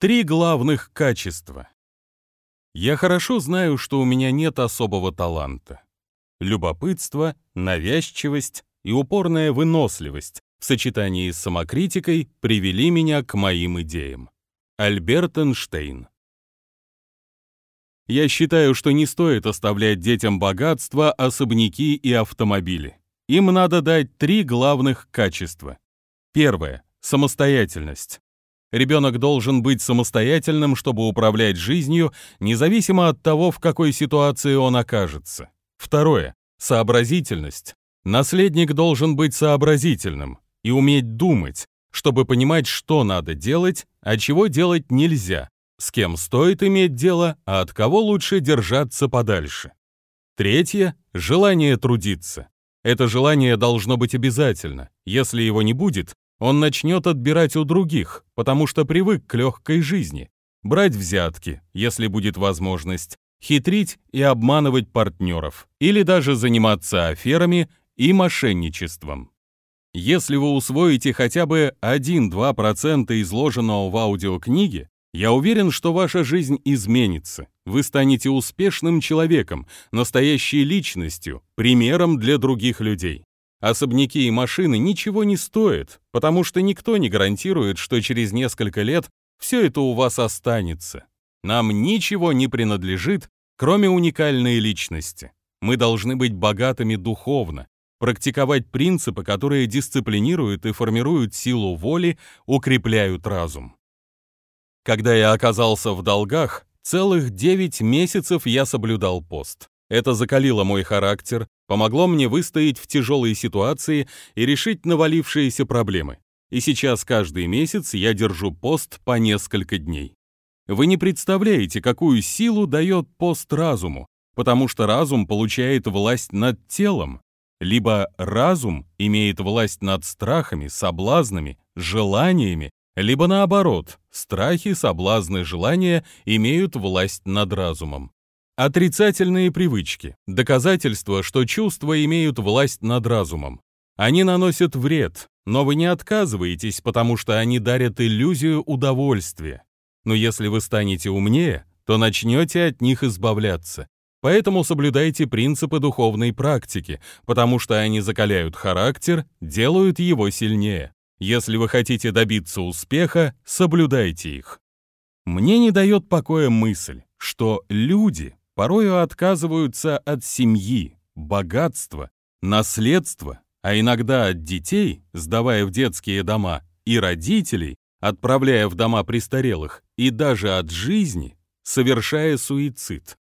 Три главных качества. Я хорошо знаю, что у меня нет особого таланта. Любопытство, навязчивость и упорная выносливость в сочетании с самокритикой привели меня к моим идеям. Альберт Эйнштейн. Я считаю, что не стоит оставлять детям богатство, особняки и автомобили. Им надо дать три главных качества. Первое — самостоятельность. Ребенок должен быть самостоятельным, чтобы управлять жизнью, независимо от того, в какой ситуации он окажется. Второе. Сообразительность. Наследник должен быть сообразительным и уметь думать, чтобы понимать, что надо делать, а чего делать нельзя, с кем стоит иметь дело, а от кого лучше держаться подальше. Третье – желание трудиться. Это желание должно быть обязательно. Если его не будет, он начнет отбирать у других, потому что привык к легкой жизни, брать взятки, если будет возможность, хитрить и обманывать партнеров, или даже заниматься аферами и мошенничеством. Если вы усвоите хотя бы 1-2% изложенного в аудиокниге, я уверен, что ваша жизнь изменится. Вы станете успешным человеком, настоящей личностью, примером для других людей. Особняки и машины ничего не стоят, потому что никто не гарантирует, что через несколько лет все это у вас останется. Нам ничего не принадлежит, кроме уникальной личности. Мы должны быть богатыми духовно, практиковать принципы, которые дисциплинируют и формируют силу воли, укрепляют разум. Когда я оказался в долгах, целых 9 месяцев я соблюдал пост. Это закалило мой характер, помогло мне выстоять в тяжелой ситуации и решить навалившиеся проблемы. И сейчас каждый месяц я держу пост по несколько дней. Вы не представляете, какую силу дает пост разуму, потому что разум получает власть над телом, либо разум имеет власть над страхами, соблазнами, желаниями, либо наоборот, страхи, соблазны, желания имеют власть над разумом. Отрицательные привычки – доказательство, что чувства имеют власть над разумом. Они наносят вред, но вы не отказываетесь, потому что они дарят иллюзию удовольствия. Но если вы станете умнее, то начнете от них избавляться. Поэтому соблюдайте принципы духовной практики, потому что они закаляют характер, делают его сильнее. Если вы хотите добиться успеха, соблюдайте их. Мне не дает покоя мысль, что люди порою отказываются от семьи, богатства, наследства, а иногда от детей, сдавая в детские дома, и родителей, отправляя в дома престарелых, и даже от жизни, совершая суицид.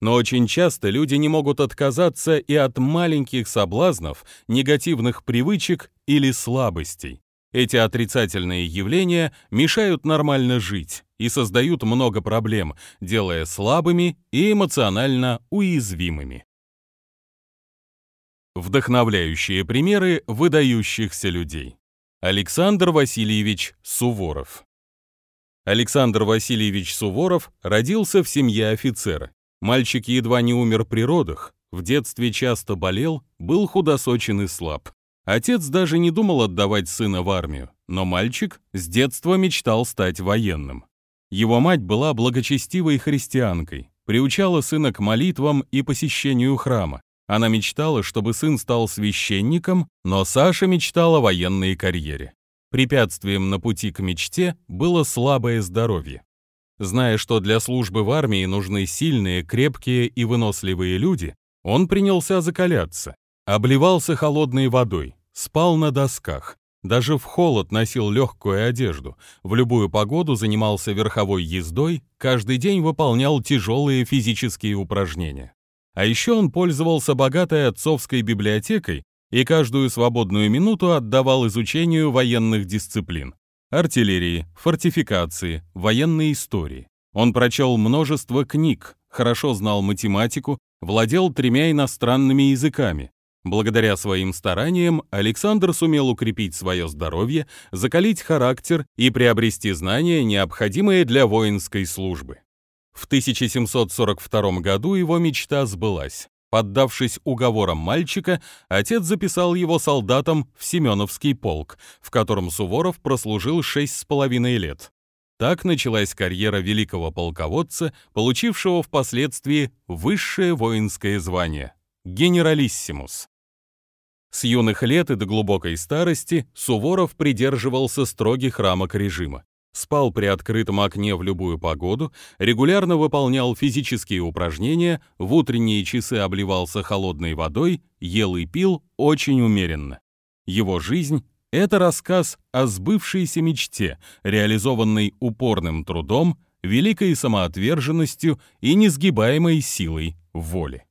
Но очень часто люди не могут отказаться и от маленьких соблазнов, негативных привычек или слабостей. Эти отрицательные явления мешают нормально жить и создают много проблем, делая слабыми и эмоционально уязвимыми. Вдохновляющие примеры выдающихся людей. Александр Васильевич Суворов. Александр Васильевич Суворов родился в семье офицера. Мальчик едва не умер при родах, в детстве часто болел, был худосочен и слаб. Отец даже не думал отдавать сына в армию, но мальчик с детства мечтал стать военным. Его мать была благочестивой христианкой, приучала сына к молитвам и посещению храма. Она мечтала, чтобы сын стал священником, но Саша мечтала о военной карьере. Препятствием на пути к мечте было слабое здоровье. Зная, что для службы в армии нужны сильные, крепкие и выносливые люди, он принялся закаляться, Обливался холодной водой, спал на досках, даже в холод носил легкую одежду, в любую погоду занимался верховой ездой, каждый день выполнял тяжелые физические упражнения. А еще он пользовался богатой отцовской библиотекой и каждую свободную минуту отдавал изучению военных дисциплин – артиллерии, фортификации, военной истории. Он прочел множество книг, хорошо знал математику, владел тремя иностранными языками, Благодаря своим стараниям Александр сумел укрепить свое здоровье, закалить характер и приобрести знания, необходимые для воинской службы. В 1742 году его мечта сбылась. Поддавшись уговорам мальчика, отец записал его солдатом в Семеновский полк, в котором Суворов прослужил шесть с половиной лет. Так началась карьера великого полководца, получившего впоследствии высшее воинское звание — генералиссимус. С юных лет и до глубокой старости Суворов придерживался строгих рамок режима. Спал при открытом окне в любую погоду, регулярно выполнял физические упражнения, в утренние часы обливался холодной водой, ел и пил очень умеренно. Его жизнь это рассказ о сбывшейся мечте, реализованной упорным трудом, великой самоотверженностью и несгибаемой силой воли.